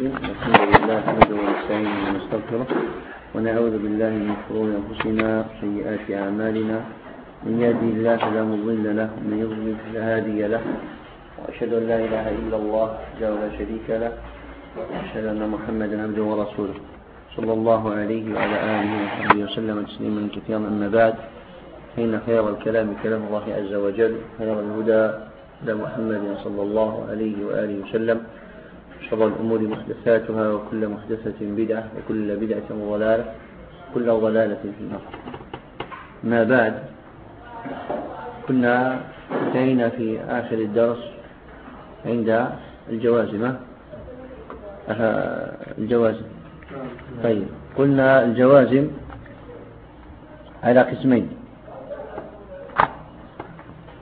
الرحيم الحمد لله نحمده ونستعينه ونستغفره ونعوذ بالله من شرور أنفسنا وسيئات أعمالنا. من يهدي الله فلا مضل له ومن يضلل فلا هادي له. وأشهد أن لا إله إلا الله وحده لا شريك له. وأشهد أن محمدا عبده ورسوله. صلى الله عليه وعلى آله وصحبه وسلم تسليما كثيرا. أما بعد فإن خير الكلام كلام الله عز وجل خير الهدى هدى محمد صلى الله عليه وآله وسلم. شر الأمور محدثاتها وكل محدثة بدعة وكل بدعة ضلالة كل ضلالة في النار. ما بعد كنا انتهينا في آخر الدرس عند الجوازم الجوازم طيب قلنا الجوازم على قسمين.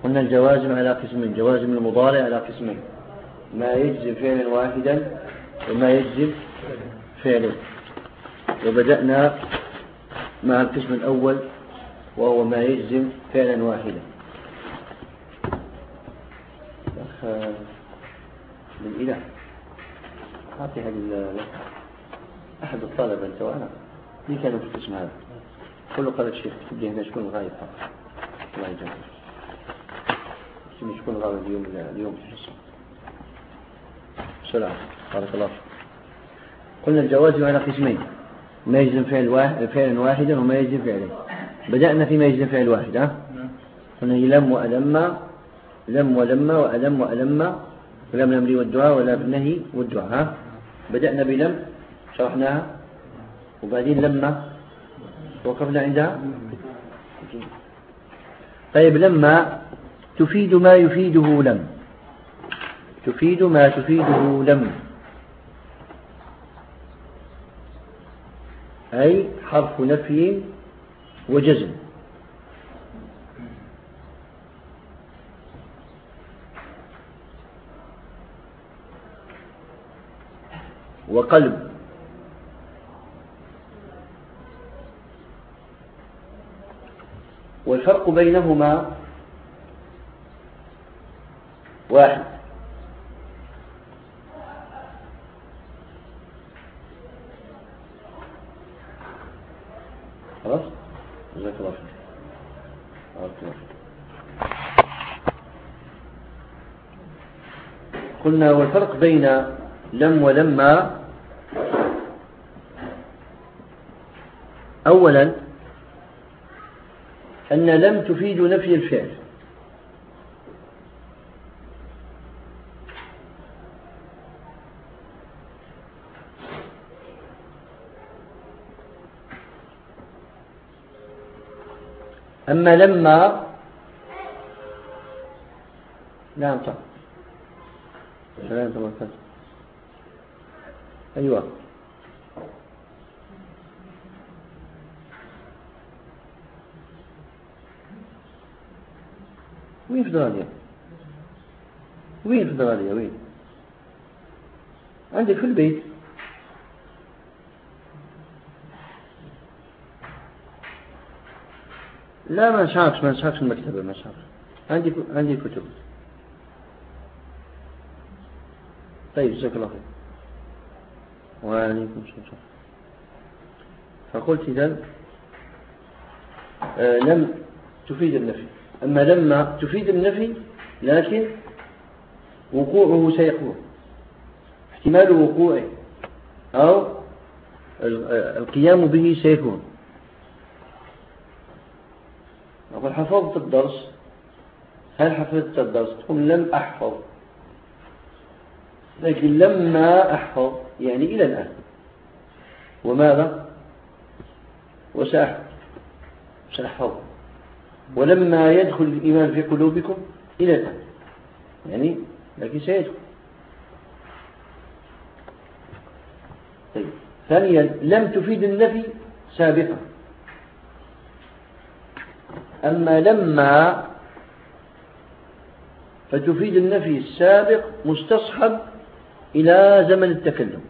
قلنا الجوازم على قسمين جوازم المضارع على قسمين. ما يجزم فعلا واحدا وما يجزم فعلا. وبدأنا مع القسم الأول وهو ما يجزم فعلا واحدا. بالإله أعطي هذه أحد الطلبة أنت وأنا. مين كانوا في القسم هذا؟ كله قال الشيخ تبدي هنا شكون غايب؟ الله يجزاك شكون غايب اليوم اليوم في القسم بسرعة. بارك الله قلنا الجواز على قسمين ما يجزم فعل واحد فعلا واحدا وما يجزم فعلا بدأنا في ما يجزم فعل واحد ها؟ قلنا لم وألم لم ولم وألم وألم ولم الأمر والدعاء ولا بالنهي والدعاء ها؟ بدأنا بلم شرحناها. وبعدين لما وقفنا عندها طيب لما تفيد ما يفيده لم. تفيد ما تفيده لم. أي حرف نفي وجزم. وقلب. والفرق بينهما واحد خلاص جزاك الله خير قلنا والفرق بين لم ولما أولا أن لم تفيد نفي الفعل. أما لما نعم صح سلام تمام أيوة. وين في دراليا وين في دراليا وين؟ عندك في البيت. لا ما شافش ما شافش المكتبة ما شافش عندي عندي كتب. طيب جزاك الله خير. وعليكم السلام. فقلت إذا آه لم تفيد النفي. أما لما تفيد النفي لكن وقوعه سيكون احتمال وقوعه أو القيام به سيكون. أقول حفظت الدرس؟ هل حفظت الدرس؟ تقول لم أحفظ. لكن لما أحفظ يعني إلى الآن. وماذا؟ وسأحفظ. سأحفظ. ولما يدخل الإيمان في قلوبكم إلى الآن. يعني لكن سيدخل. طيب. ثانيا لم تفيد النفي سابقا. أما لما فتفيد النفي السابق مستصحب إلى زمن التكلم.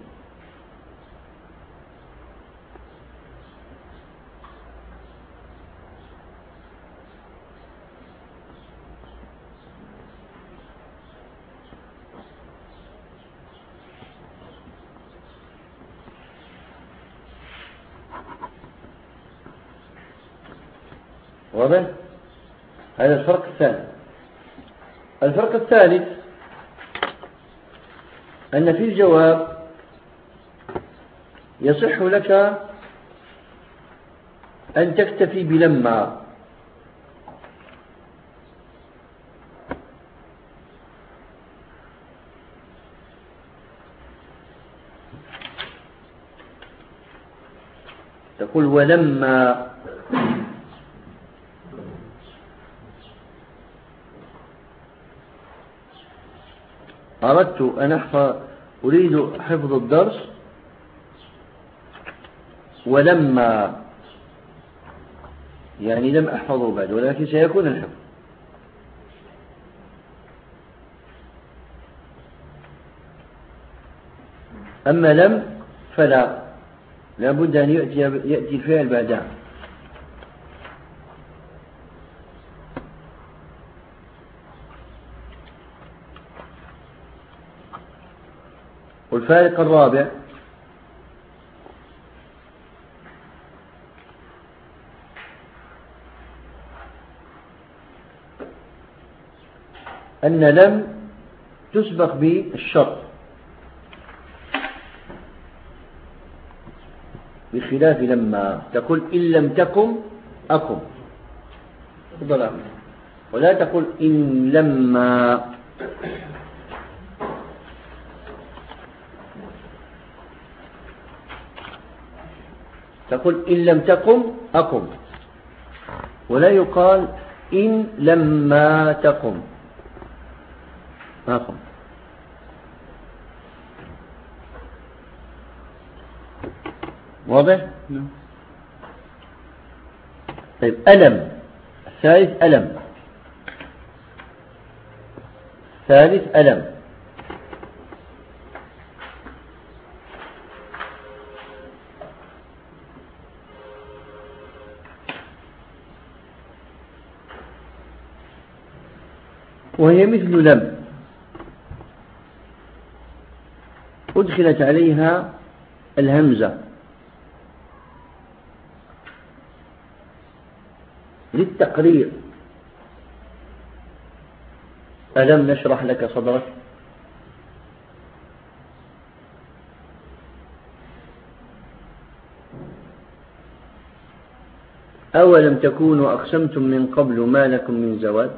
هذا الفرق الثاني. الفرق الثالث أن في الجواب يصح لك أن تكتفي بلما تقول ولما أردت أن أحفظ أريد حفظ الدرس ولما يعني لم أحفظه بعد ولكن سيكون الحفظ. أما لم فلا. لا بد أن يأتي, يأتي الفعل بعدها والفارق الرابع. أن لم تسبق بالشرط. بخلاف لما تقول إن لم تكن أكن ولا تقول إن لما تقول إن لم تقم أقم. ولا يقال إن لما تقم. أقم واضح؟ نعم. طيب ألم. الثالث ألم. ثالث ألم. وهي مثل لم. أدخلت عليها الهمزة. للتقرير. ألم نشرح لك صدرك؟ أولم تكونوا أقسمتم من قبل ما لكم من زوال؟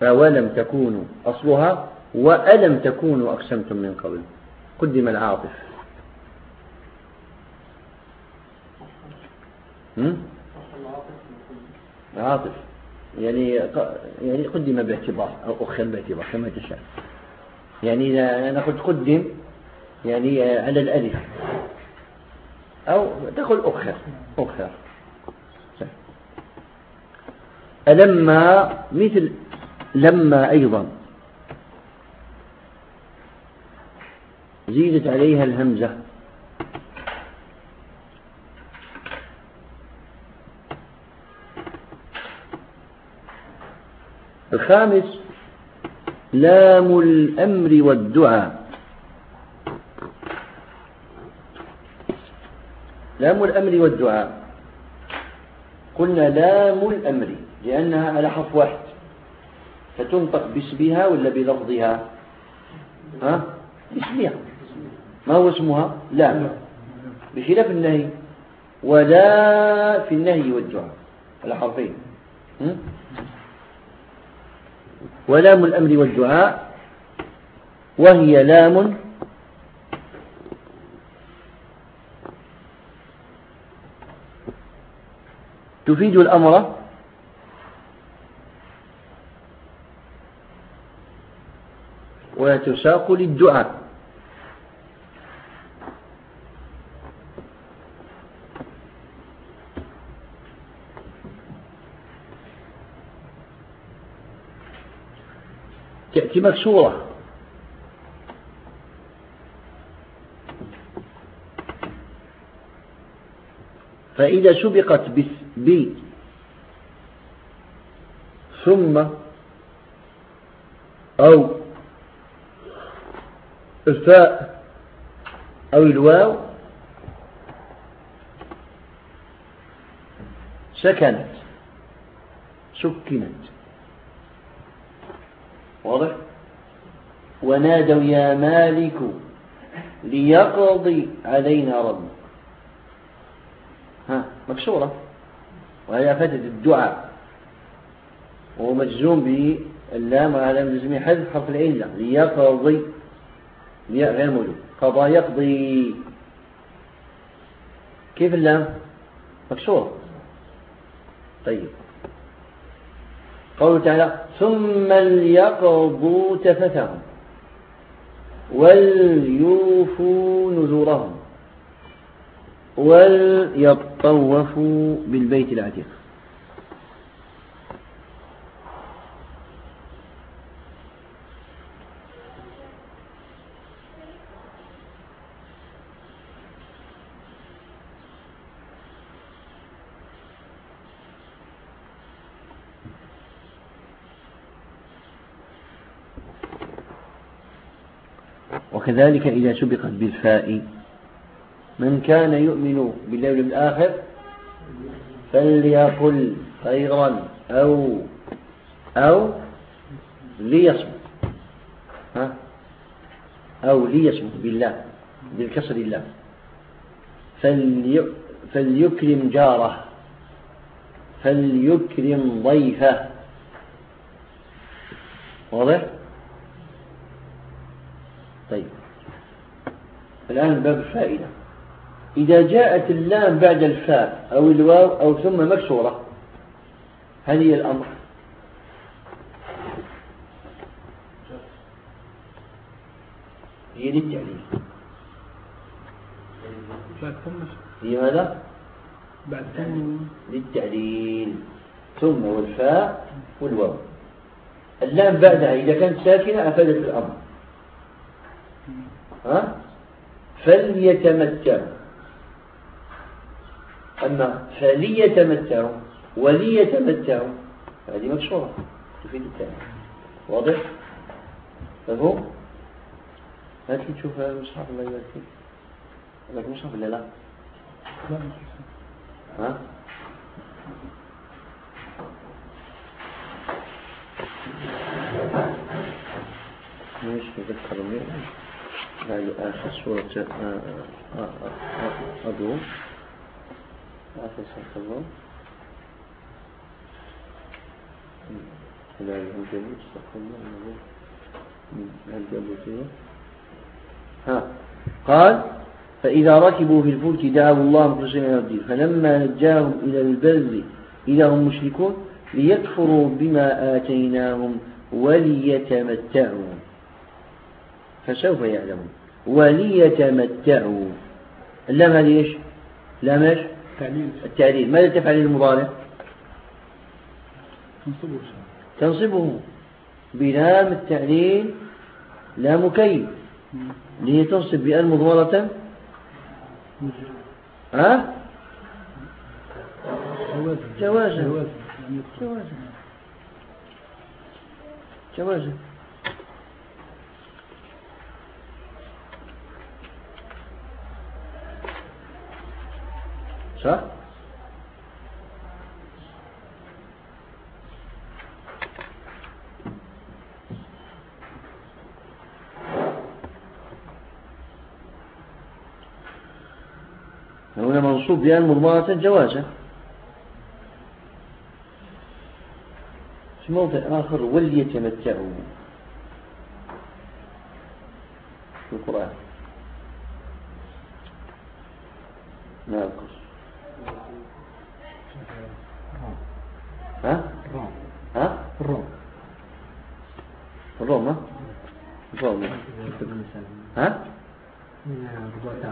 فولم تكونوا أصلها وألم تكونوا أقسمتم من قبل. قدم العاطف. عاطف يعني يعني قدم باعتبار أو أخر باعتبار كما تشاء. يعني أنا قلت قدم يعني على الألف. أو تقول أخر أخر ألما مثل لما أيضا زيدت عليها الهمزة. الخامس لام الأمر والدعاء. لام الأمر والدعاء. قلنا لام الأمر لأنها على حرف واحد. فتنطق باسمها ولا بلفظها؟ ها؟ باسمها. ما هو اسمها؟ لا. بخلاف النهي. ولا في النهي والدعاء على حرفين. ولام الأمر والدعاء. وهي لام. تفيد الأمر. وتساق للدعاء. تأتي مكسورة. فإذا سبقت ب ثم أو الفاء أو الواو سكنت سكنت. واضح؟ ونادوا يا مالك ليقضي علينا ربك. ها مكسورة. وهي فتت الدعاء. وهو مجزوم باللام وعلى مجزوم حذف حرف العلة. ليقضي موجود قضى يقضي. كيف اللام؟ مكسورة طيب. قوله تعالى ثم ليقضوا تفتهم وليوفوا نذورهم وليطوفوا بالبيت العتيق. وكذلك إذا سبقت بالفاء. من كان يؤمن باليوم الآخر فليقل خيرا أو أو ليصمت. ها؟ أو ليصمت بالله بالكسر الله. فلي فليكرم جاره. فليكرم ضيفه. واضح؟ طيب. الآن باب الفائدة. إذا جاءت اللام بعد الفاء أو الواو أو ثم مكسورة هل هي الأمر؟ هي للتعليل. هي ماذا بعد ثم. للتعليل. ثم والفاء والواو. اللام بعدها إذا كانت ساكنة أفادت الأمر. ها فليتمتعوا أما فليتمتعوا وليتمتعوا هذه مكسورة تفيد التالي واضح؟ مفهوم؟ لي تشوف المصحف الله يبارك فيك لك مصحف ولا لا؟ ها؟ مش تذكرني هذه آخر آخر أبو. لا الجليل استغفر الله ها. قال فإذا ركبوا في الفلك دعوا الله مخلصين من الدين. فلما نجاهم إلى البر إذا هم مشركون ليكفروا بما آتيناهم وليتمتعوا. فسوف يعلمون. وليتمتعوا. اللام هذه إيش؟ لام إيش؟ التعليل. ماذا تفعل المضارع؟ تنصبه. تنصبه. بلام التعليل لام كي لهي تنصب بأن مضمرة ها؟ جوازا جوازا جوازا صح؟ هنا منصوب بأن مضمرة جوازا في موضع آخر وليتمتعوا في القرآن. نعم. ها؟ الروم ها؟ الروم الروم ها؟ الروم ها؟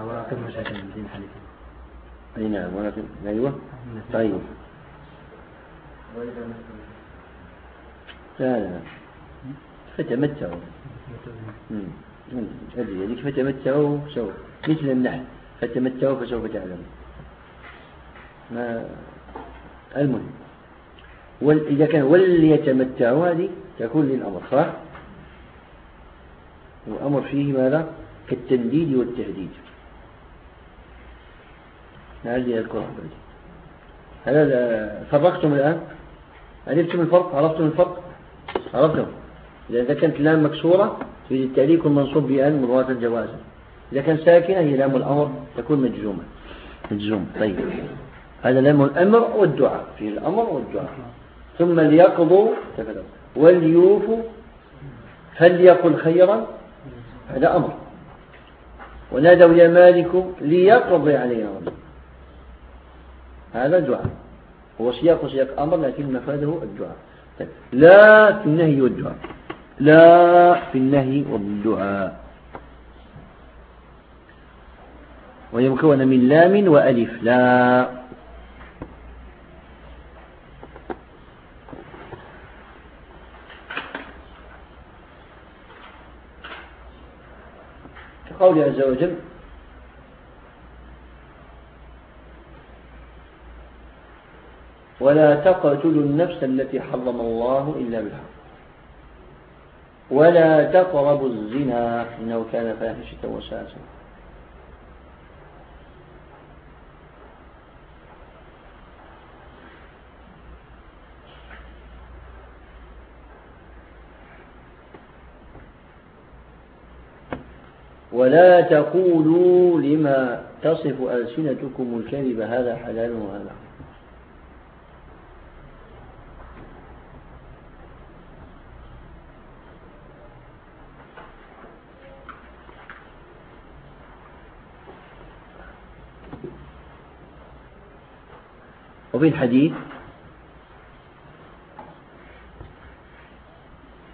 وراقب مشاكل الدين حديثا اي نعم ولكن أيوه. طيب. لا لا فتمتعوا هذيك فتمتعوا سوف مثل النحل فتمتعوا فسوف تعلمون ما المهم. إذا كان وليتمتعوا هذه تكون للأمر صح؟ وأمر فيه ماذا؟ كالتنديد والتهديد. هذه الكرة. هل فرقتم الآن؟ عرفتم الفرق؟ عرفتم الفرق؟ عرفتم. إذا كانت لام مكسورة في التالي يكون منصوب بأن مرواة الجواز إذا كان ساكنة هي لام الأمر تكون مجزومة. مجزوم طيب. هذا لام الأمر والدعاء. في الأمر والدعاء. ثم ليقضوا وليوفوا. فليقل خيرا. هذا أمر. ونادوا يا مالك ليقضي علينا ربك. هذا دعاء هو سياق سياق أمر لكن مفاده الدعاء طيب. لا في النهي والدعاء. لا في النهي والدعاء. وهي مكونة من لام وألف. لا. كقول عز وجل ولا تقتلوا النفس التي حرم الله إلا بالحق. ولا تقربوا الزنا إنه كان فاحشة وساسا ولا تقولوا لما تصف ألسنتكم الكذب هذا حلال وهذا وفي الحديث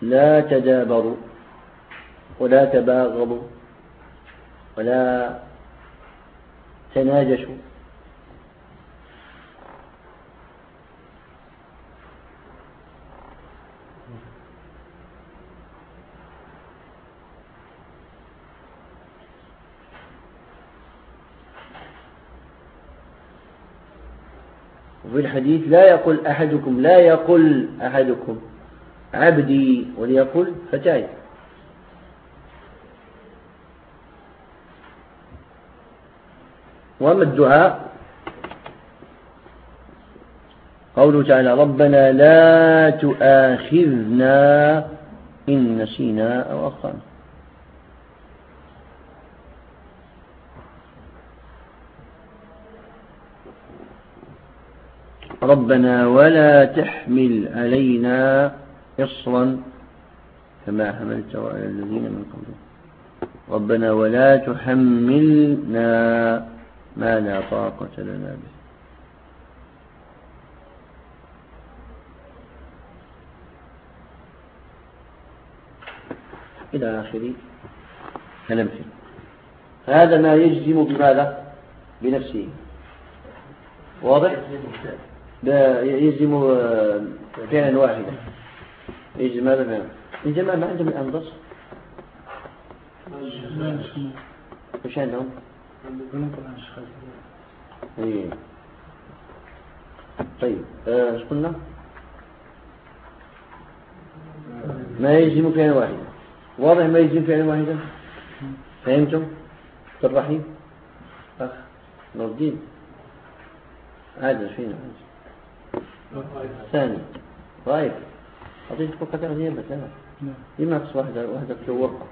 لا تدابروا ولا تباغضوا ولا تناجشوا. وفي الحديث لا يقول أحدكم لا يقول أحدكم عبدي وليقل فتاي. وأما الدعاء قوله تعالى ربنا لا تؤاخذنا إن نسينا أو أخطأنا. ربنا ولا تحمل علينا إصرا كما حملت على الذين من قبلهم ربنا ولا تحملنا ما لا طاقة لنا به. إلى آخر كلمته هذا ما يجزم بماذا؟ بنفسه. واضح؟ يجزم آه، فعلا واحدا يجزم هذا فعلا؟ الجماعة ما عندهم الأنضص وش عندهم؟ إيه. طيب آه، إيش قلنا؟ ما يجزم فعلا واحدا واضح ما يجزم فعلا واحدا فهمتم؟ الرحيم أخ. نور الدين. عادل فينا. ثاني. رايك أعطيتك فقط غيابة أنا. لما أقص واحدة واحدة ورقة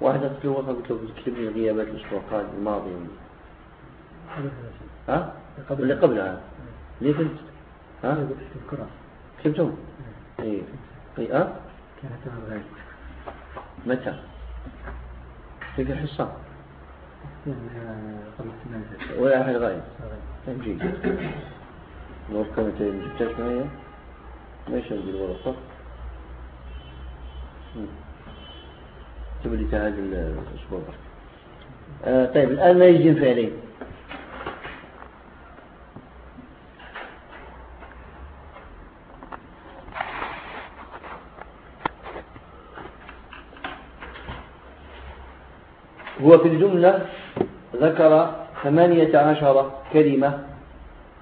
واحدة ورقة قلت له تكتب لي غيابات الأسبوع الماضي. ها؟ اللي قبلها؟ ليه كنت؟ ها؟ كتبتم؟ اي اي آه؟ كانت متى؟ في الحصة؟ ولا أحد غايب. طيب جيد. نور كانت جبتاش معايا ما يشغل بالورقة اكتب لي هذا الأسبوع آه طيب الآن ما يجي فعلين هو في الجملة ذكر ثمانية عشر كلمة.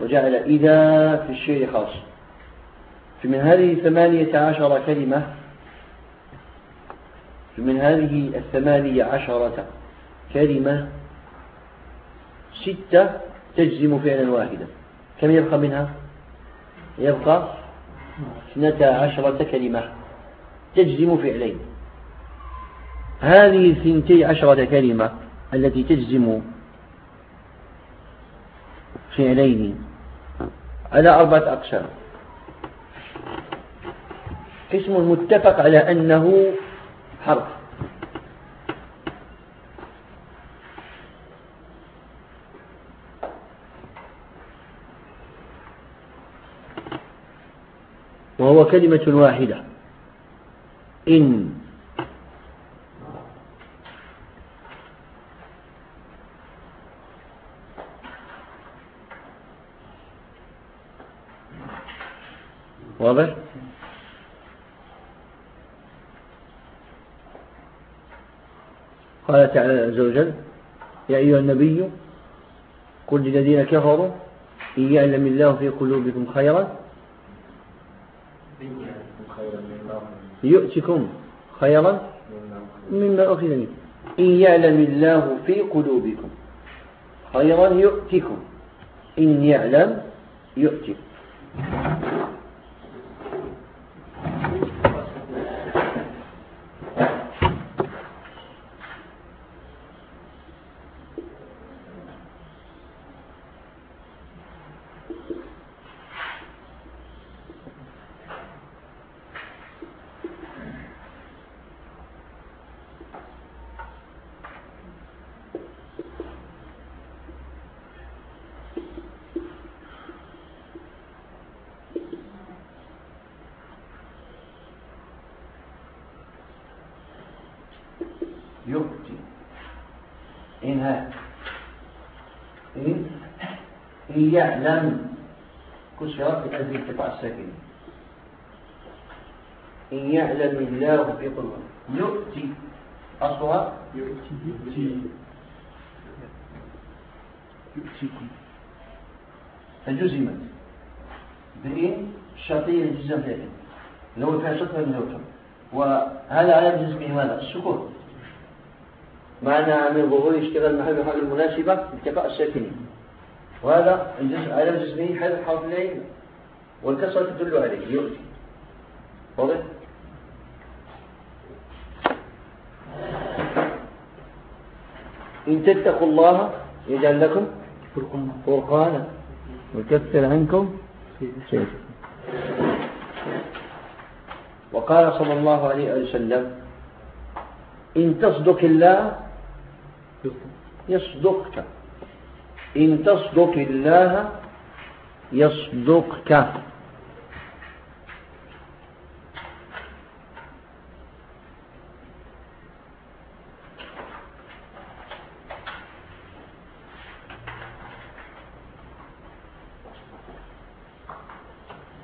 وجعل إذا في الشيء خاص. من هذه الثمانية عشر كلمة من هذه الثمانية عشرة كلمة ستة تجزم فعلا واحدا. كم يبقى منها؟ يبقى اثنتا عشرة كلمة تجزم فعلين. هذه الثنتي عشرة كلمة التي تجزم فعلين على أربعة أقسام. قسم متفق على أنه حرف. وهو كلمة واحدة. إن. واضح قال تعالى عز وجل يا أيها النبي قل للذين كفروا إن يعلم الله في قلوبكم خيرا يؤتكم خيرا مما أخذ منكم إن يعلم الله في قلوبكم خيرا يؤتكم. إن يعلم يؤتكم يؤتي إنها إن يعلم كسرت بأجل ارتفاع الساكن. إن يعلم الله في قلوب يؤتي. أصلها؟ يؤتي. يؤتي. يؤتيكم فجزمت بإن شرطية الجزم فيها لو كان شرطها من الوكم وهذا على جزمه ماذا؟ السكون. معنى من ظهور اشتغال محل بحال المناسبة التقاء الساكنين. وهذا الجزء على جزمه حذف حرف العين والكسرة تدل عليه يؤتي. واضح؟ إن تتقوا الله يجعل لكم فرقانا. ويكفر عنكم وقال صلى الله عليه وسلم إن تصدق الله يصدقك. إن تصدق الله يصدقك.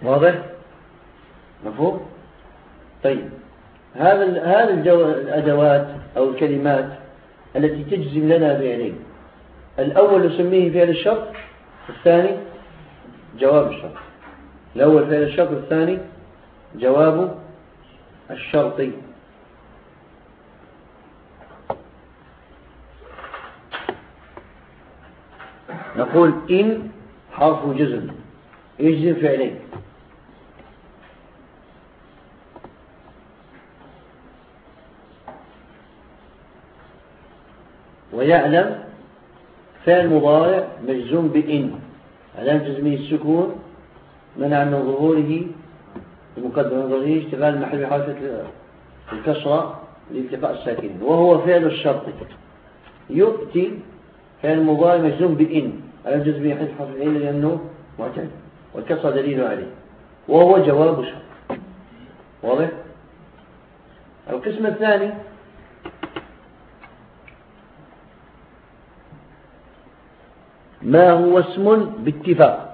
واضح؟ مفهوم؟ طيب. هذا هذا الأدوات أو الكلمات التي تجزم لنا فعلين الأول نسميه فعل الشرط الثاني جواب الشرط. الأول فعل الشرط الثاني جواب الشرطي نقول إن حرف جزم. يجزم فعلين؟ ويعلم فعل مضارع مجزوم بإن. علامة جزمه السكون منع من ظهوره بمقدم نظره اشتغال محل بحركة الكسرة لالتقاء الساكنين وهو فعل الشرط. يؤتي فعل مضارع مجزوم بإن. علامة جزمه حذف حرف العين لأنه معتد والكسرة دليل عليه. وهو جواب شرط. واضح؟ القسم الثاني ما هو اسم باتفاق.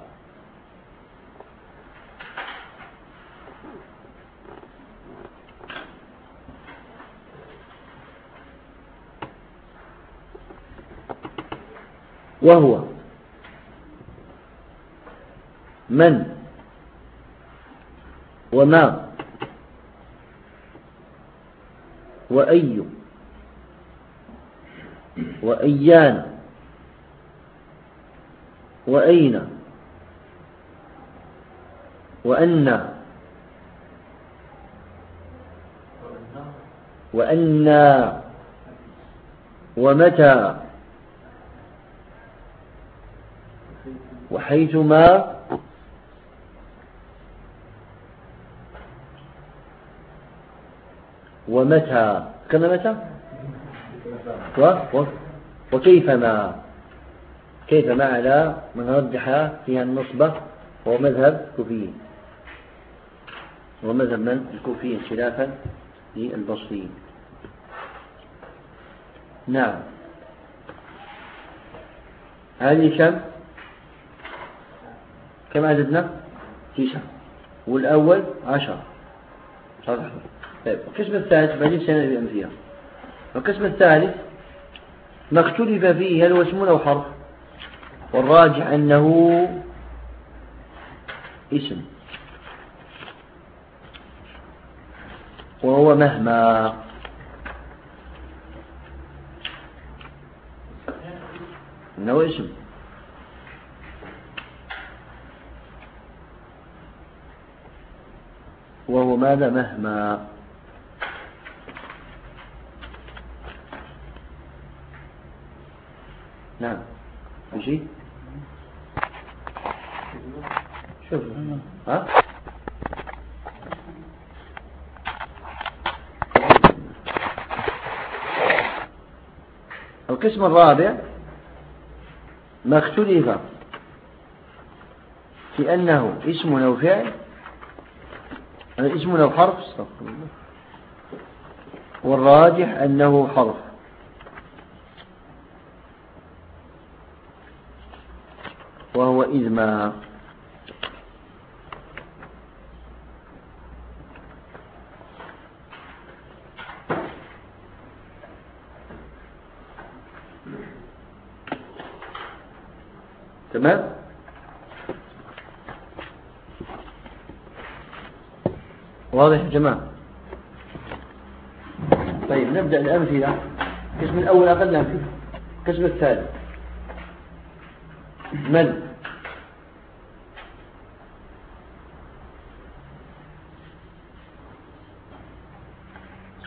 وهو من وما وأي وأيان وأين؟ وأن؟ وأن؟ ومتى؟ وحيثما؟ ومتى؟ كما متى؟ و... وكيفما؟ كيفما على من رجح فيها النصبة هو مذهب الكوفيين ومذهب من؟ الكوفيين خلافا للبصريين. نعم. هذه كم كم عددنا؟ تسعة والأول عشرة صحيح. طيب. القسم الثالث بعدين سنة بأمثلة القسم الثالث ما اختلف فيه هل هو اسم أو حرف؟ والراجح أنه اسم. وهو مهما. أنه اسم. وهو ماذا مهما. نعم. ماشي شوف ها؟ القسم الرابع ما اختلف في أنه اسم أو فعل اسم أو حرف والراجح أنه حرف. وهو إذ ما تمام واضح جماعة؟ طيب نبدأ الأمثلة القسم الأول أقل أمثلة القسم الثالث من؟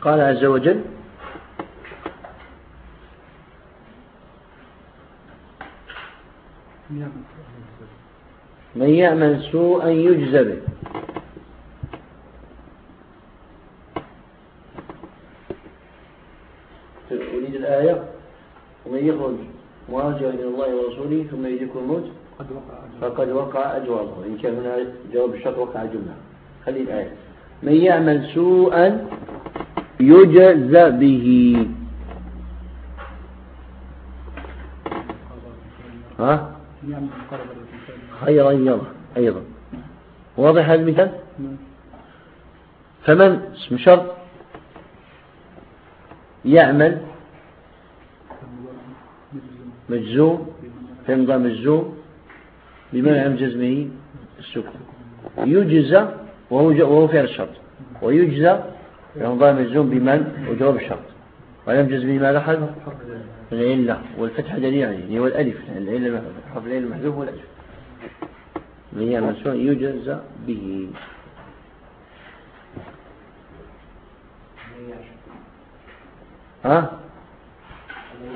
قال عز وجل من يعمل سوءا يجزى به أريد الآية ومن يخرج مراجع ورسوله ثم يدركه الموت فقد وقع أجوابه. إن كان هنا جواب الشرط وقع جملة. خلي الآية. من يعمل سوءا يجزى به. ها؟ خيرا يرى أيضا. واضح هذا المثال؟ فمن؟ اسم شرط. يعمل مجزوم. فيمضى مجزوم بمنع جزمه السكون يجزى وهو فعل الشرط. ويجزى يمضى مجزوم بمن وجواب الشرط. ولم جزمه ما لاحظ العلة والفتح دليل عليه هو الألف العلة حرف العلة المحذوف والألف من يعمل سوء يجزى به. ها؟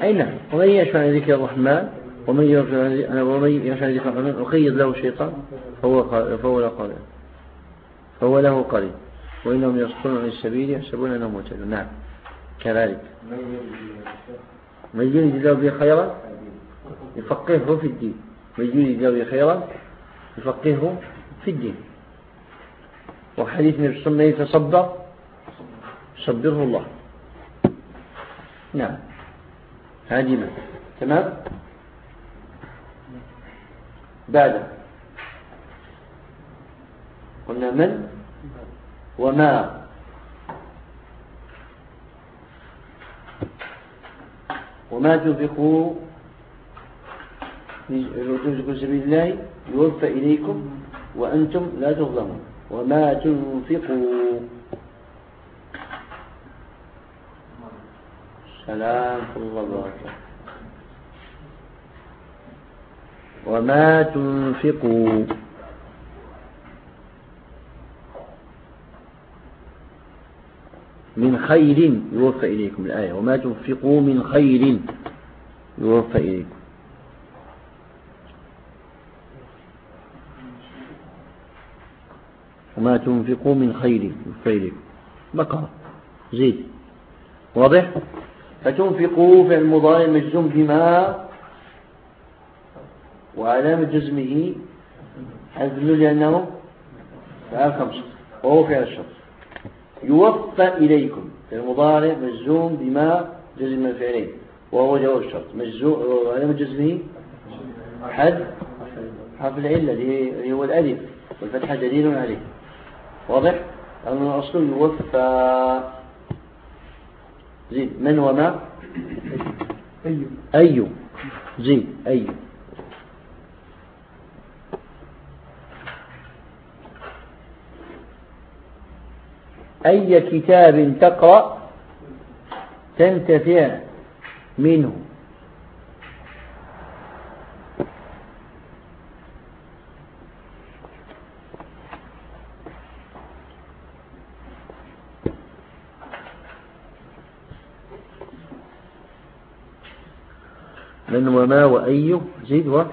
أي نعم ومن يشفع ذكر الرحمن؟ ومن ذكر الرحمن وقيد له الشيطان فهو فهو له فهو له قرين. وإنهم يصدون عن السبيل يحسبون أنهم مهتدون. نعم. كذلك. من يريد الله به خيرا؟ يفقهه في الدين. من يريد الله به خيرا؟ يفقهه في الدين. وحديث النبي صلى الله عليه وسلم يتصبر يصبره الله. نعم. هذه تمام؟ بعد. قلنا من؟ وما؟ وما تنفقوا تنفقوا سبيل الله يوفى إليكم وأنتم لا تظلمون. وما تنفقوا. سلام. الله وبركاته. وما تنفقوا. من خير يوفى إليكم الآية. وما تنفقوا من خير يوفى إليكم. وما تنفقوا من خير يوفى إليكم. بقرة. زيد. واضح؟ فتنفقوا في المضارع الزم بما وعلامة جزمه حذف لأنه فعل خمسة وهو فعل الشرط يوفى إليكم. في المضارع مجزوم بما جزم الفعلين وهو جواب الشرط. مجزوم وعلامة جزمه حد حرف العلة اللي هو الألف. والفتحة دليل عليه. واضح؟ لأنه أصل يوفى. زيد من وما؟ أي. أي. زيد أي. أي كتاب تقرأ تنتفع منه. من وما وأي زيد و؟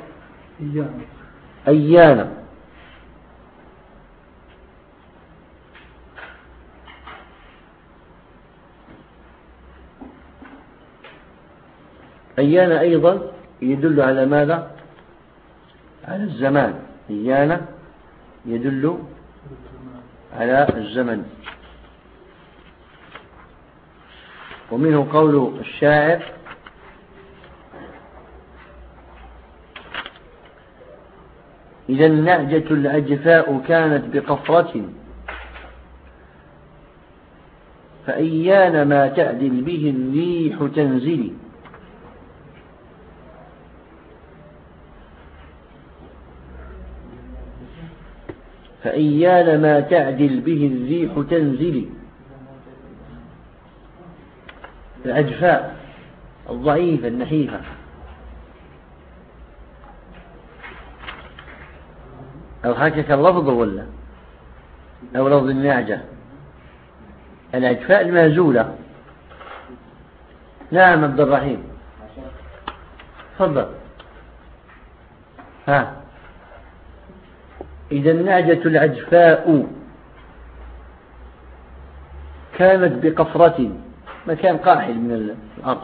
أيانا. أيانا أيضا يدل على ماذا؟ على الزمان. أيانا يدل على الزمن. ومنه قول الشاعر إذا النعجة العجفاء كانت بقفرة فأيان ما تعدل به الريح تنزلي؟ فأيان ما تعدل به الريح تنزلي. العجفاء الضعيفة النحيفة. أو حكك اللفظ ولا أو لفظ النعجة العجفاء المهزولة نعم عبد الرحيم. تفضل. ها. إذا النعجة العجفاء كانت بقفرة مكان قاحل من الأرض.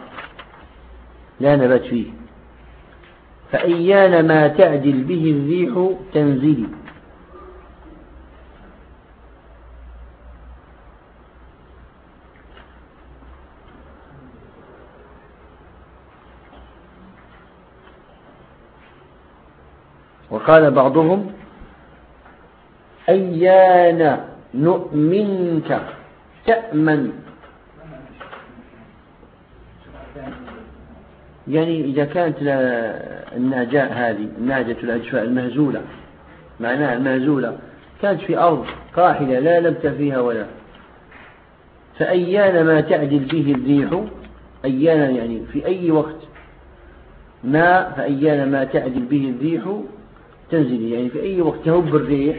لا نبات فيه. فأيان ما تعدل به الريح تنزلي وقال بعضهم أيان نؤمنك تأمن. يعني إذا كانت الناجاء هذه الناجة الأجفاء المهزولة معناها المهزولة كانت في أرض قاحلة لا لبت فيها ولا. فأيان ما تعدل به الريح؟ أيان يعني في أي وقت. ما فأيان ما تعدل به الريح تنزل يعني في أي وقت تهب الريح.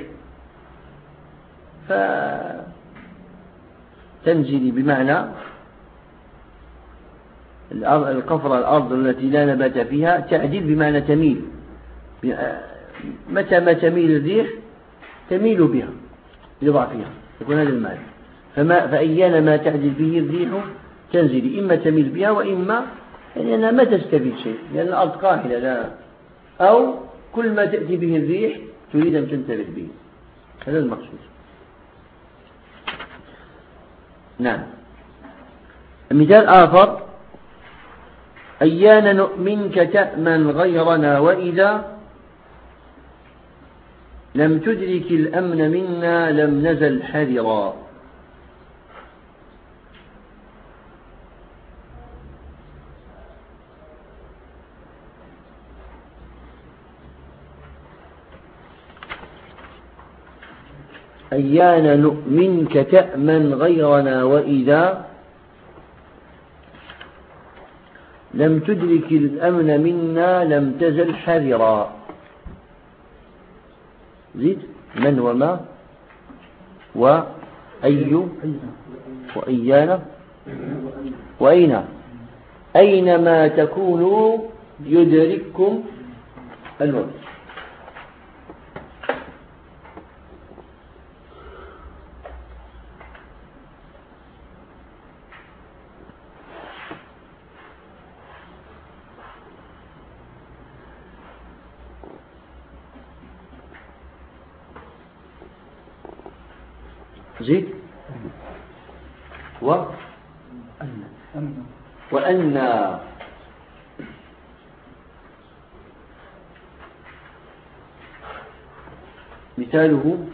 فتنزلي بمعنى القفرة الأرض التي لا نبات فيها تعديل بمعنى تميل. متى ما تميل الريح تميل بها لضعفها. يكون هذا المعنى. فما فأيان ما تعدل به الريح تنزل إما تميل بها وإما يعني أنها ما تستفيد شيء لأن الأرض قاحلة لا. أو كل ما تأتي به الريح تريد أن تنتبه به. هذا المقصود. نعم. مثال آخر. أيان نؤمنك تأمن غيرنا وإذا لم تدرك الأمن منا لم نزل حذرا. أيان نؤمنك تأمن غيرنا وإذا لم تدرك الأمن منا لم تزل حذرا. زيد من وما أي وإيانا وأين أينما تكونوا يدرككم الموت زيد و؟ وأن مثاله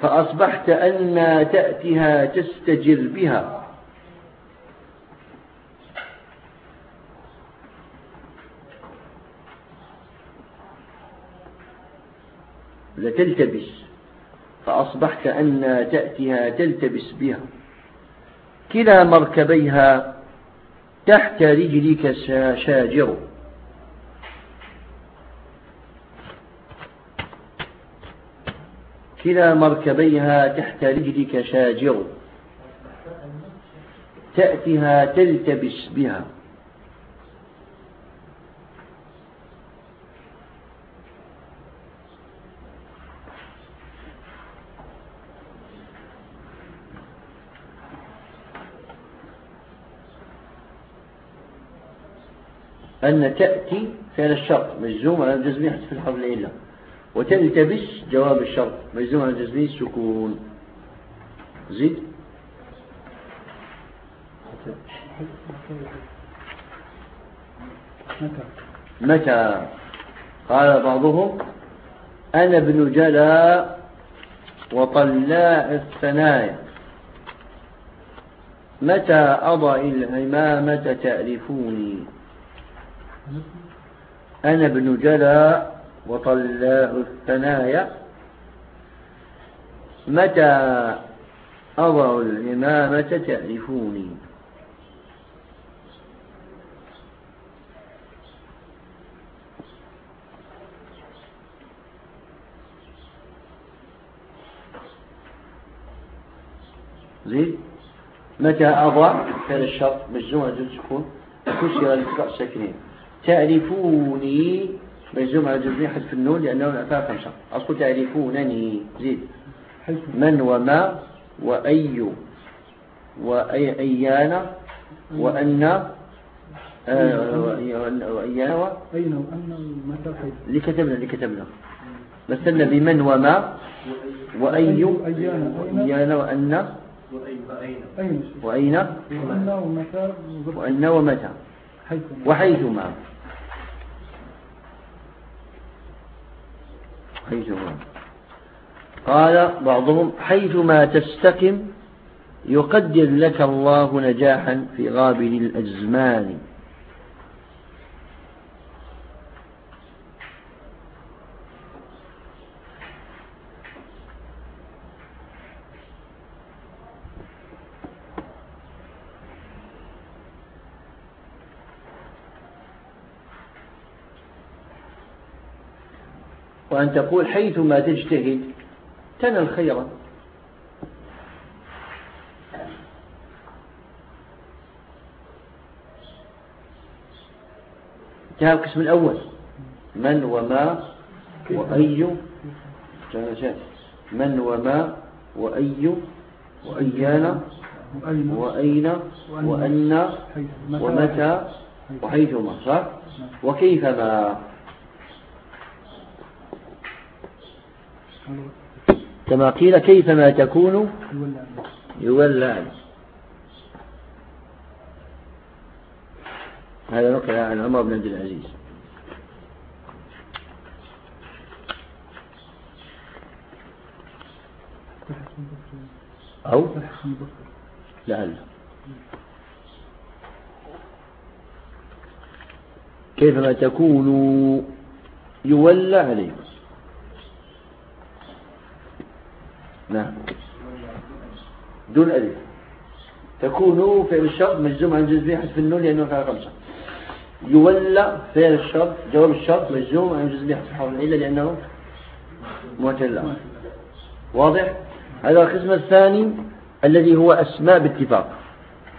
فأصبحت أن تأتها تستجر بها. لتلتبس فأصبحت أن تأتيها تلتبس بها. كلا مركبيها تحت رجلك شاجر. كلا مركبيها تحت رجلك شاجر. تأتيها تلتبس بها. أن تأتي فعل الشرط مجزوم على الجزم في الحرف العلة. وتلتبس جواب الشرط مجزوم على الجزم السكون زيد؟ متى؟ قال بعضهم أنا ابن جلا وطلاع الثنايا. متى أضع العمامة تعرفوني أنا ابن جلا وطلاع الثنايا. متى أضع الإمامة تعرفوني؟ زين. متى أضع؟ كان الشرط جزء سكون كسر الإسراء ساكنين تعرفوني. مجزوم على جزمية حذف النون لأنه الأفعال خمسة. أصل تعرفونني. زيد. من وما وأي وأيان وأن آه، وأيان أين وأن اللي كتبنا اللي كتبنا مثلنا بمن وما وأي أيان وأن وأين؟ وأن ومتى؟ وحيثما. حيثما. قال بعضهم حيثما تستقم يقدر لك الله نجاحا في غابر الأزمان. وأن تقول حيثما تجتهد تنل خيرا. انتهى القسم الأول. من وما وأي من وما وأي وأيان وأين وأن ومتى وحيثما. صح؟ وكيفما. كما قيل كيفما تكون يولى عليه هذا نقل عن عمر بن عبد العزيز. أو؟ لعل. كيفما تكون يولى عليكم نعم. دون ألف تكون فعل الشرط مجزوم عن جزمية حذف النون لأنه فعل خمسة يولى فعل الشرط جواب الشرط مجزوم عن يجوز به حرف العلة لأنه معتل. واضح؟ هذا القسم الثاني الذي هو أسماء باتفاق.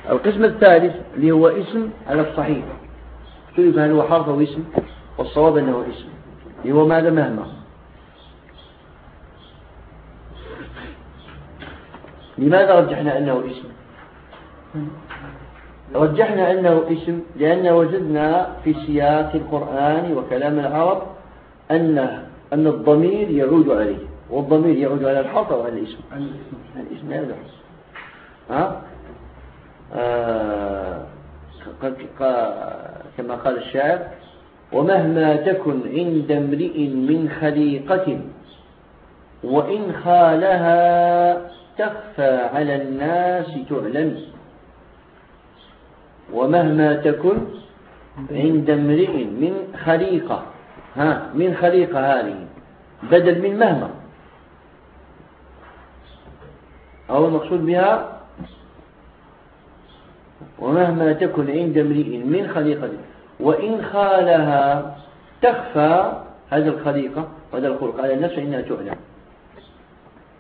القسم الثالث اللي هو اسم على الصحيح. اختلف هل هو حرف أو اسم؟ والصواب أنه اسم. اللي هو ماذا مهما؟ لماذا رجحنا أنه اسم؟ رجحنا أنه اسم لأن وجدنا في سياق القرآن وكلام العرب أن أن الضمير يعود عليه والضمير يعود على الحرف أو على الاسم. الاسم لا يحس ها؟ آه كما قال الشاعر ومهما تكن عند امرئ من خليقة وإن خالها تخفى على الناس تعلم. ومهما تكن عند امرئ من خليقة ها من خليقة هذه بدل من مهما. أو المقصود بها ومهما تكن عند امرئ من خليقة وإن خالها تخفى هذه الخليقة وهذا الخلق على النفس فإنها تعلم.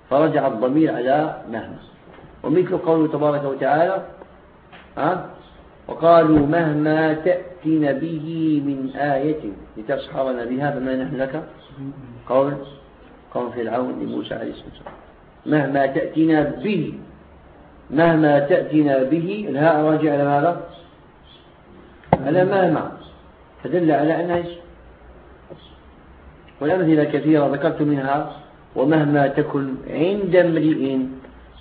فرجع الضمير على مهما. ومثل قوله تبارك وتعالى ها؟ وقالوا مهما تأتنا به من آية لتسحرنا بها فما نحن لك؟ قول قول فرعون لموسى عليه السلام مهما تأتنا به مهما تأتنا به الهاء راجع على ماذا؟ على مهما. فدل على اسم والأمثلة كثيرة ذكرت منها ومهما تكن عند امرئ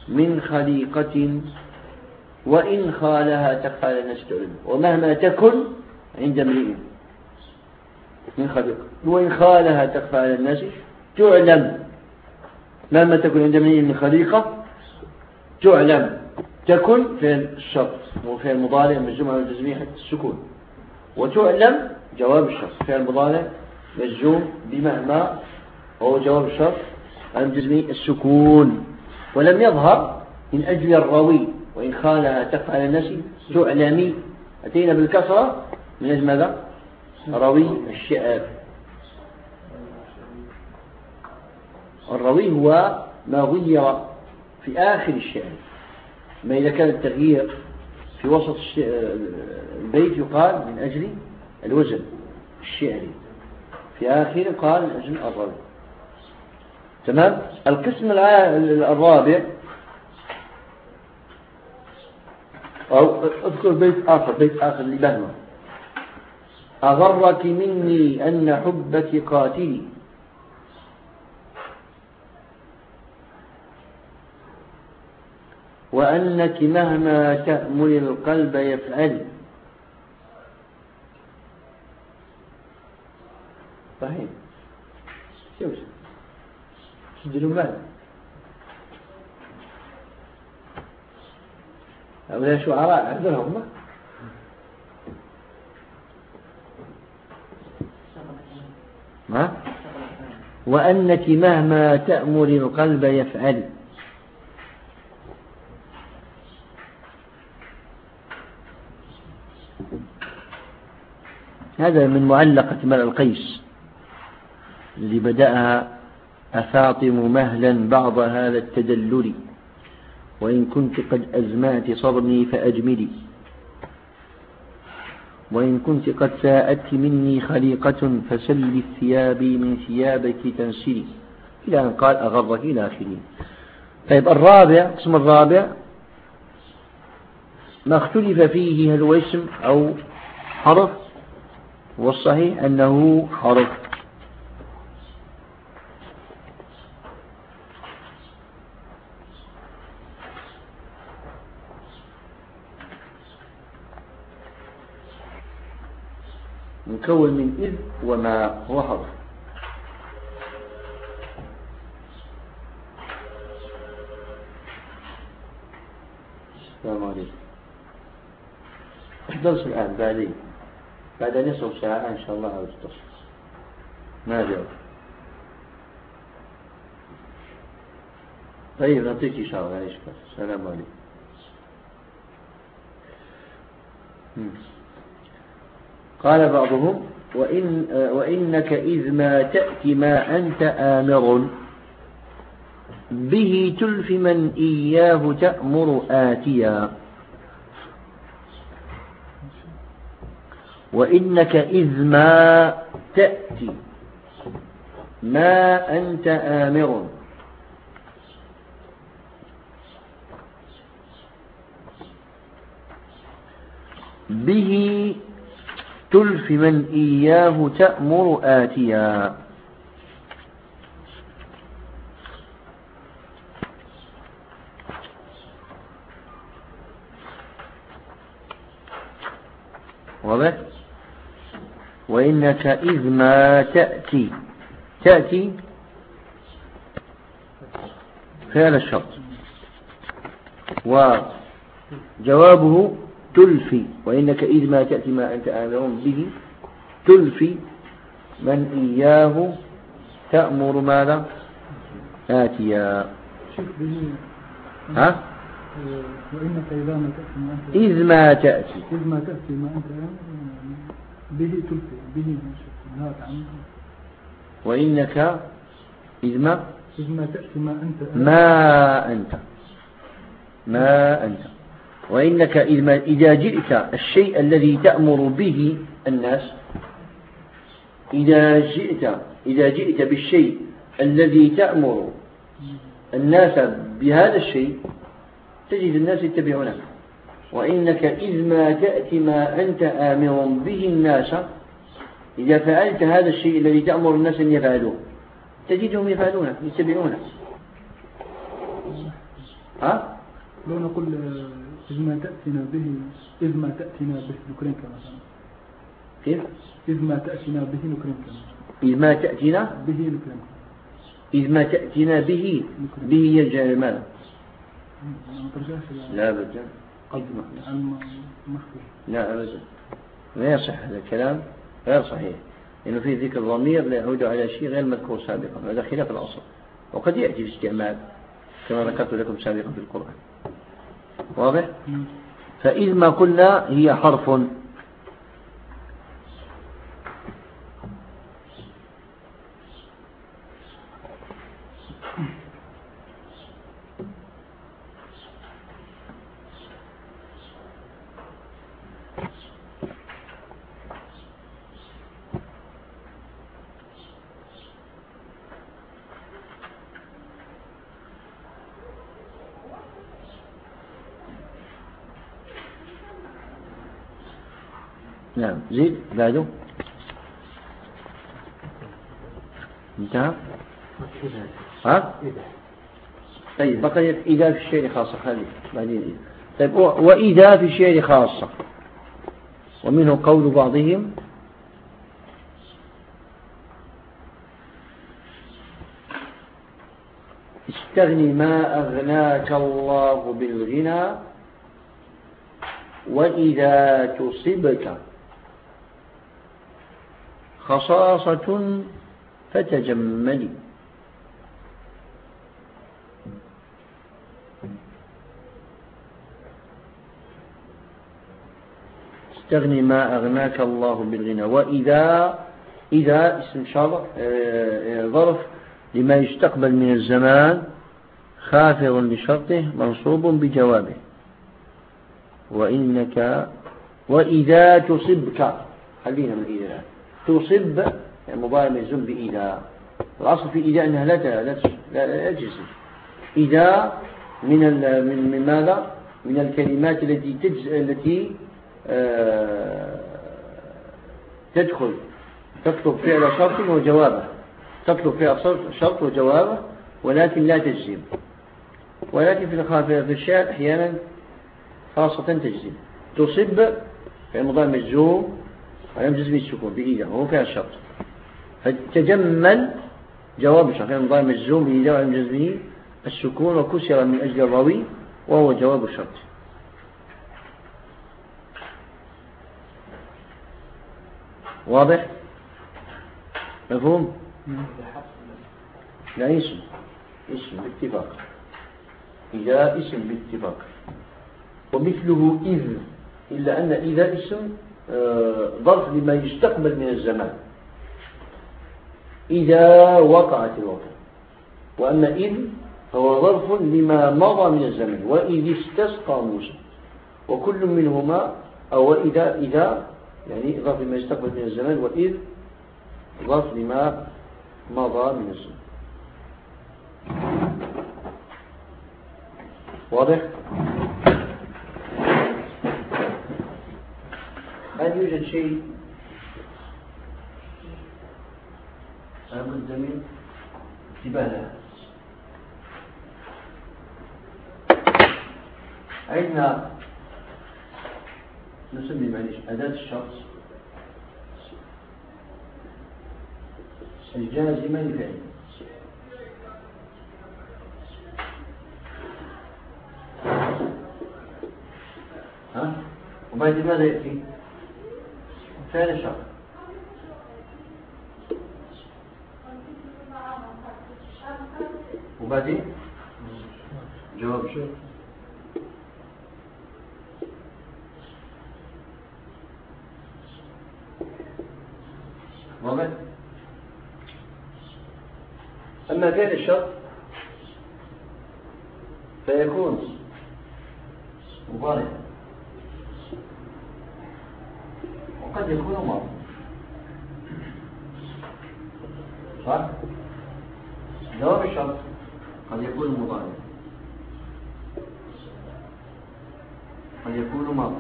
من خليقة وإن خالها الناس تعلم ومهما تكن عند امرئ من خليقة. وإن خالها تخفى على الناس تعلم. مهما تكن عند امرئ من خليقة تعلم. تكن في الشرط وفي المضارع مجزوم على الجزمية السكون. وتعلم جواب الشرط في المضارع مجزوم بمهما وهو جواب الشرط. على الجزمي السكون ولم يظهر من أجل الروي وإن خالها تفعل الناس تعلمي. أتينا بالكسرة؟ من أجل ماذا؟ روي الشعر. الروي هو ما غير في آخر الشعر. ما إذا كان التغيير في وسط البيت يقال من أجل الوزن الشعري. في آخر قال من أجل الروي. تمام؟ القسم الرابع أو اذكر بيت آخر بيت آخر لبهمة أغرك مني أن حبك قاتلي وأنك مهما تأمل القلب يفعل. صحيح. سجلوا ماذا هؤلاء شعراء عذرهم ما وأنك مهما تأمر القلب يفعل. هذا من معلقة مال القيس الذي بدأها أفاطم مهلا بعض هذا التدلل وإن كنت قد أزمعت صرمي فأجملي. وإن كنت قد ساءت مني خليقة فسل الثياب من ثيابك تنسلي. إلى أن قال أغرك إلى آخره. طيب الرابع اسم الرابع ما اختلف فيه هل هو اسم أو حرف والصحيح أنه حرف. مكون من إذ وما هو حرف السلام عليكم. الدرس الآن بعدين بعد نصف ساعة إن شاء الله عاوز تصل ما جاوب طيب نعطيك إشارة يا إشكال السلام عليكم. قال بعضهم وإن وإنك إذ ما تأتي ما أنت آمر. به تلف من إياه تأمر آتيا. وإنك إذ ما تأتي ما أنت آمر. به تلف من إياه تأمر آتيا. واضح؟ وإنك إذ ما تأتي. تأتي؟ فعل الشرط. وجوابه تلفي وإنك إذ ما تأتي ما أنت آمر به. تلفي من إياه تأمر ماذا؟ آتيا. ها؟ وإنك إذا ما تأتي ما أنت إذ ما تأتي. إذ ما تأتي ما أنت به. تلفي به وإنك إذ ما؟ إذ ما تأتي ما أنت ما أنت. ما أنت. وإنك إذا جئت الشيء الذي تأمر به الناس إذا جئت إذا جئت بالشيء الذي تأمر الناس بهذا الشيء تجد الناس يتبعونك وإنك إذ ما تأتي ما أنت آمر به الناس إذا فعلت هذا الشيء الذي تأمر الناس أن يفعلوه تجدهم يفعلونه يتبعونه ها؟ لو نقول إذ ما تأتينا به إذ ما تأتينا به نكرمك مثلا كيف؟ إذ ما تأتينا به نكرمك إذ ما تأتينا به نكرمك إذ ما تأتينا به به يجعل ماذا؟ لا أبدا. لا أبدا. لا يصح هذا الكلام غير صحيح. لأنه فيه ذكر ضمير لا يعود على شيء غير مذكور سابقا. هذا خلاف الأصل. وقد يأتي باستعمال كما ذكرت لكم سابقا في القرآن. واضح؟ فإذ ما قلنا هي حرف. نعم. زيد بعده. انتهى؟ ها؟ طيب بقي إذا في الشيء خاصة بعدين طيب وإذا في الشيء خاصة ومنه قول بعضهم. استغني ما أغناك الله بالغنى وإذا تصبك. خصاصة فتجملي استغني ما أغناك الله بالغنى. وإذا إذا اسم آه، آه، ظرف لما يستقبل من الزمان خافر لشرطه منصوب بجوابه. وإنك وإذا تصبك خلينا من إذا. تصب يعني مضارع مجزوم بإذا الأصل في إذا أنها لا لا تجزم. إذا من من ماذا؟ من الكلمات التي تجز التي آه تدخل تطلب فعل شرط وجوابه. تطلب فعل شرط وجوابه ولكن لا تجزم. ولكن في في الشعر أحيانا خاصة تجزم. تصب في المضارع مجزوم ويمجز به السكون بإيجا وهو فيها الشرط فتجمل جواب الشرط مضارع مجزوم بإيجا ويمجز به السكون وكسر من أجل الراوي وهو جواب الشرط واضح؟ مفهوم؟ لا اسم. اسم باتفاق. إذا اسم باتفاق. ومثله إذ إلا أن إذا اسم ظرف لما يستقبل من الزمان. إذا وقعت الوقت وأما إذ فهو ظرف لما مضى من الزمن وإذ استسقى موسى. وكل منهما أو إذا إذا يعني ظرف لما يستقبل من الزمان. وإذ ظرف لما مضى من الزمن واضح؟ هل يوجد شيء؟ لابد من انتباه لها عندنا نسمي معلش أداة الشخص الجازمة لفعل ها؟ وبعد ماذا يأتي؟ فعل الشخص وبعدين؟ جواب. شو واضح؟ أما فعل الشرط فيكون مضارع. وقد يكون ماضي صح؟ جواب الشرط. قد يكون مضارع. قد يكون ماضي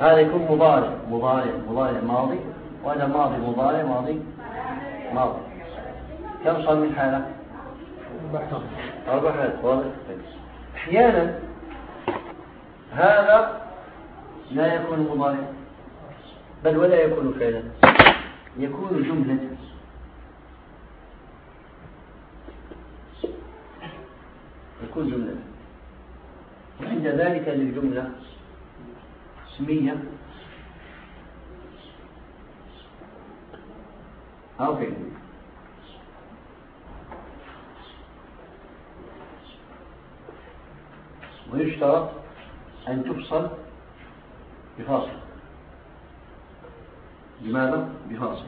هذا يكون مضارع. مضارع. مضارع ماضي. وهذا ماضي مضارع. ماضي ماضي. كم صار من حالة؟ أربع حالات. واضح؟ أحيانا هذا لا يكون مضارع بل ولا يكون فعلا. يكون جملة. يكون جملة. وعند ذلك للجملة اسمية. أو فعلية ويشترط أن تفصل بفاصل. لماذا؟ بفاصل.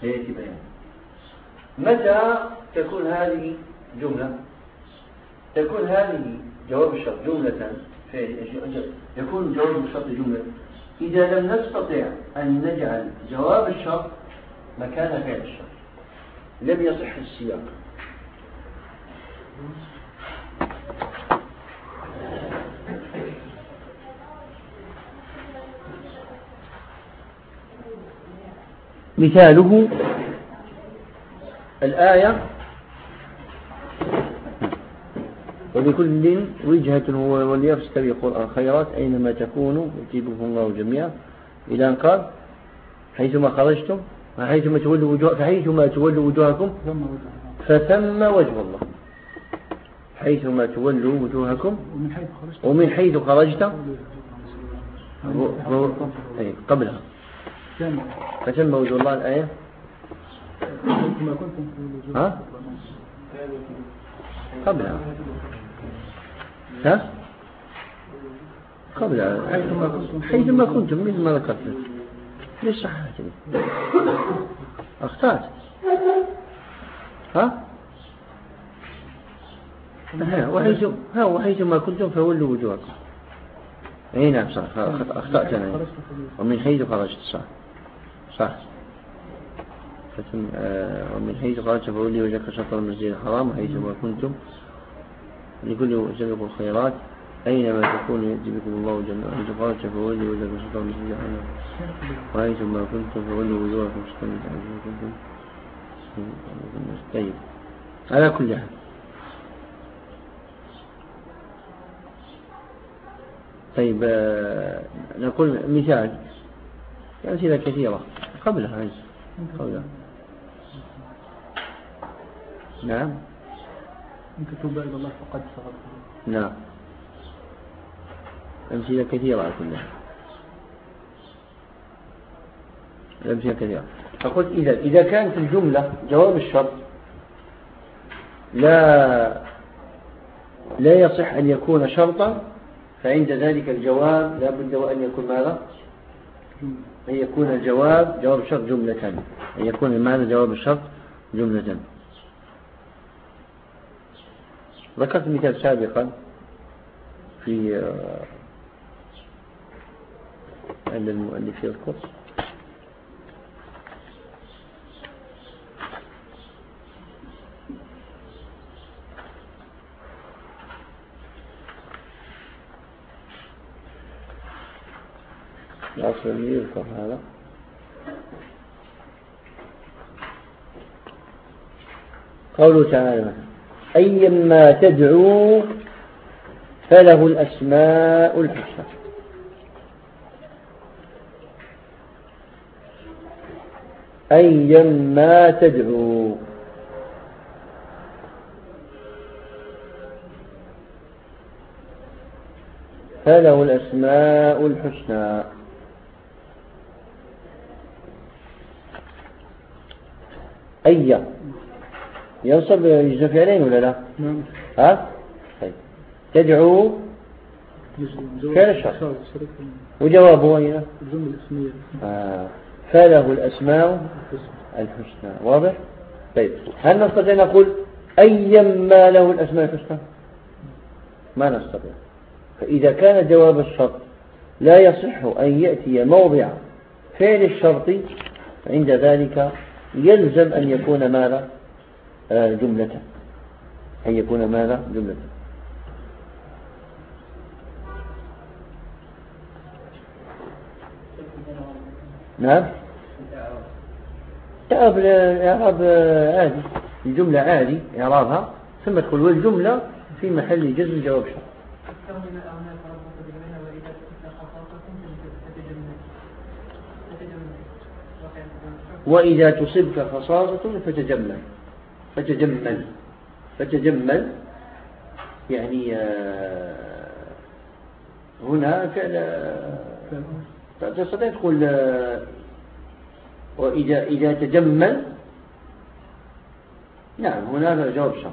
سيأتي بيان. متى تكون هذه جملة؟ تكون هذه جواب الشرط جملة يكون جواب الشرط جملة. إذا لم نستطع أن نجعل جواب الشرط مكان فعل الشرط. لم يصح السياق. مثاله الآية ولكل وجهة هو وليستوي قرآن خيرات أينما تكونوا يجيبكم الله جميعا. إلى أن قال حيثما خرجتم حيثما تولوا وجوه فحيثما تولوا وجوهكم فثم وجه الله. حيثما تولوا وجوهكم ومن حيث خرجت قبلها. فتم وجه الله الآية. ها؟ قبلها ها؟ قبل. حيثما كنتم مثل ما ذكرت. ليش صح؟ أخطأت ها؟ وحيث ها وحيثما كنتم فولوا وجوهكم. أي نعم صح. أخطأت أنا. ومن حيث خرجت صح. صح. فتم آه ومن حيث خرجت فولي وجهك شطر المسجد الحرام وحيثما كنتم. لكل سبق الخيرات أينما تكون يأتي الله جميعا. حيث خرجت فولي وجهك شطر المسجد الحرام. وحيثما كنتم فولوا وجوهكم. شطر المسجد طيب. على كل حال. طيب آه، نقول مثال. أمثلة كثيرة. قبلها قبلها. نعم. إن تتوب إلى الله فقد صغر نعم. أمثلة كثيرة كلها أمثلة كثيرة. فقلت إذا إذا كانت الجملة جواب الشرط لا لا يصح أن يكون شرطا فعند ذلك الجواب لا بد وأن يكون ماذا؟ أن يكون الجواب جواب الشرط جملة أن يكون المعنى جواب الشرط جملة ذكرت مثال سابقا في آه، عند المؤلف الأصل يذكر هذا قوله تعالى أيما تدعو فله الأسماء الحسنى. أيما تدعو. فله الأسماء الحسنى. أي. ينصب يجزم فعلين ولا لا؟ نعم. ها؟ طيب. تدعو فعل الشرط وجوابه الجملة الاسمية آه. فله الأسماء الحسنى. واضح؟ طيب. هل نستطيع نقول أيما له الأسماء الحسنى؟ ما نستطيع. فإذا كان جواب الشرط لا يصح أن يأتي موضع فعل الشرط عند ذلك يلزم أن يكون ماذا؟ آه، جملة. أن يكون ماذا؟ جملة. نعم. تعرف الإعراب عادي الجملة عادي إعرابها ثم تقول والجملة في محل جزم جواب شرط وإذا تصبك خصاصة فتجمل. فتجمل. فتجمل. يعني آه، هنا فعل تستطيع تقول آه، وإذا إذا تجمل. نعم هنا جواب شرط.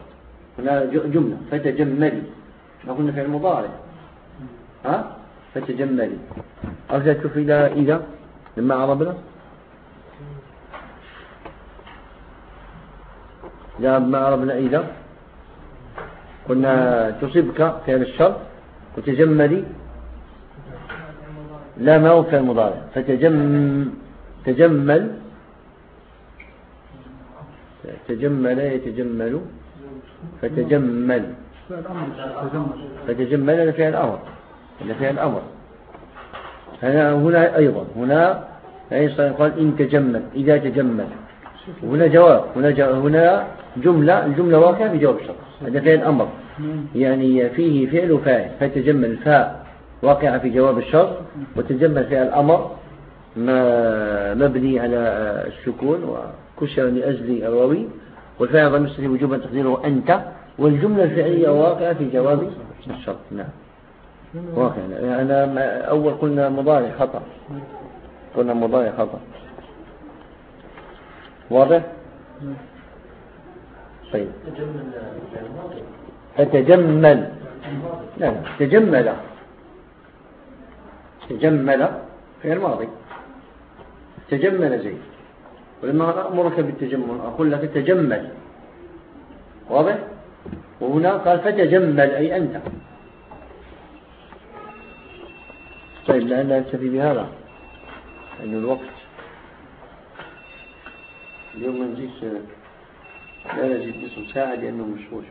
هنا جملة. فتجملي ما قلنا فعل مضارع. ها؟ فتجملي أرجع تشوف إلى إذا لما عربنا؟ لا ما عربنا إذا قلنا تصيبك فعل الشر وتجملي لا ما هو فعل مضارع فتجم تجمل تجمل يتجمل فتجمل. فتجمل هذا فعل أمر هذا فعل أمر. هنا هنا أيضا هنا قال إن تجمل إذا تجمل. هنا جواب هنا هنا جملة الجملة واقعة في جواب الشرط هذا فعل أمر. يعني فيه فعل وفاعل. فتجمل فاء واقعة في جواب الشرط وتجمل فعل أمر ما مبني على السكون وكسر لأجل الواوي والفاعل ضمير وجوبا تقديره أنت. والجملة الفعلية واقعة في جواب الشرط نعم. واقع يعني أنا أول قلنا مضارع خطأ. قلنا مضارع خطأ. واضح؟ طيب. فتجمل لا لا تجمل. تجمل في الماضي. تجمل زيد. ولما أمرك بالتجمل أقول لك تجمل. واضح؟ وهنا قال فتجمل أي أنت. طيب لأن نكتفي بهذا. أن الوقت اليوم ما نزيدش لا نزيد نصف ساعة لأنه مشغول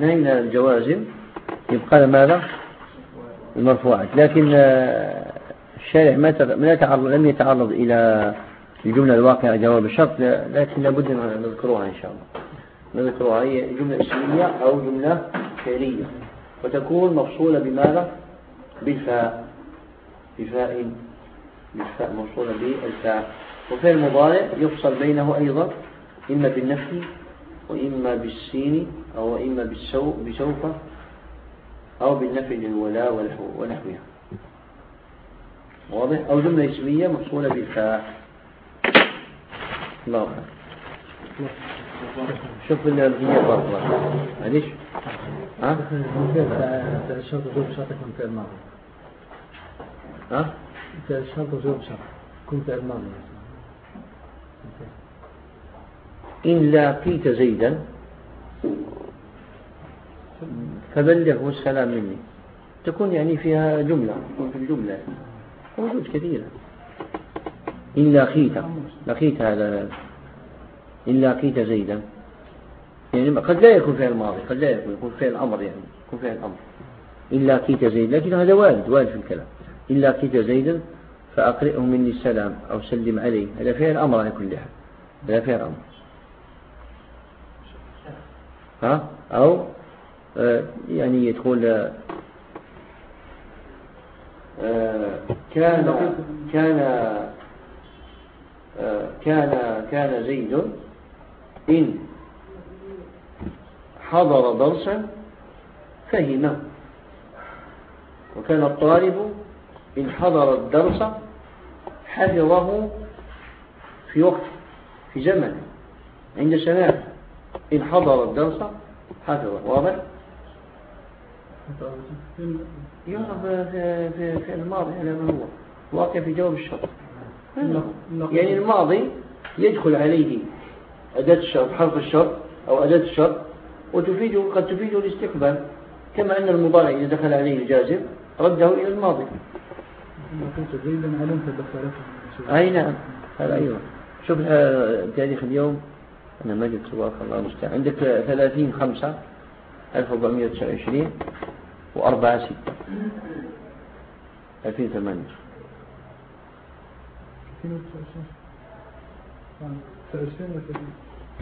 هنا الجوازم يبقى ماذا؟ المرفوعات لكن آه، الشارع ما يتعرض لم يتعرض إلى الجملة الواقعة جواب الشرط لكن لابد أن نذكرها إن شاء الله. نذكرها هي جملة اسمية أو جملة فعلية وتكون مفصولة بماذا؟ بالفاء بفاء بالفاء موصولة بالفاء. وفي المضارع يفصل بينه أيضا إما بالنفي وإما بالسين أو إما بالسوء بسوف أو بالنفي للولاء ونحوها. واضح؟ أو جملة اسمية مفصولة بالفاء. الله أعلم شوف الغياب الله معليش. ها؟ الشرط وجوب شرط يكون فعل ماضي ها؟ الشرط وجوب شرط يكون فعل ماضي إن لاقيت زيدا فبلغه السلام مني. تكون يعني فيها جملة. تكون في الجملة موجود كثيرة. إن لاقيت. لقيت هذا إن لاقيت زيدا. يعني قد لا يكون فعل ماضي قد لا يكون يكون فعل أمر يعني يكون فعل أمر. إن لاقيت زيدا لكن هذا وارد وارد في الكلام. إن لاقيت زيدا فأقرئه مني السلام أو سلم عليه. هذا فعل أمر على كل حال. هذا فعل أمر. ها؟ أو آه، يعني تقول آه، كان كان آه، كان كان زيد إن حضر درسا فهم وكان الطالب إن حضر الدرس حفظه في وقت في زمن عند سماعه إن حضر الدرس حفظه واضح؟ يعرف في, في, في الماضي على ما هو. واقع في جواب الشرط. يعني الماضي يدخل عليه أداة الشرط حرف الشرط أو أداة الشرط وتفيد قد تفيد الاستقبال كما أن المضارع إذا دخل عليه الجازم رده إلى الماضي. أي نعم هذا أيوة شوف تاريخ اليوم أنا ما جبت تبارك الله المستعان. عندك 30 5 1429 و4 6 2008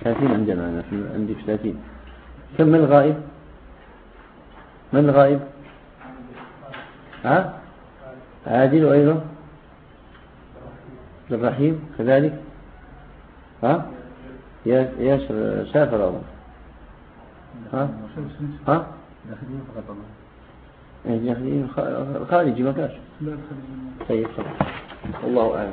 30 عندنا أنا عندي في 30 كم من الغائب؟ من الغائب؟ ها؟ عادل وأيضا؟ الرحيم كذلك؟ ها؟ ياسر سافر أظن. ها؟ ها؟ داخلين خارجي ما كاش طيب خلاص. الله أعلم.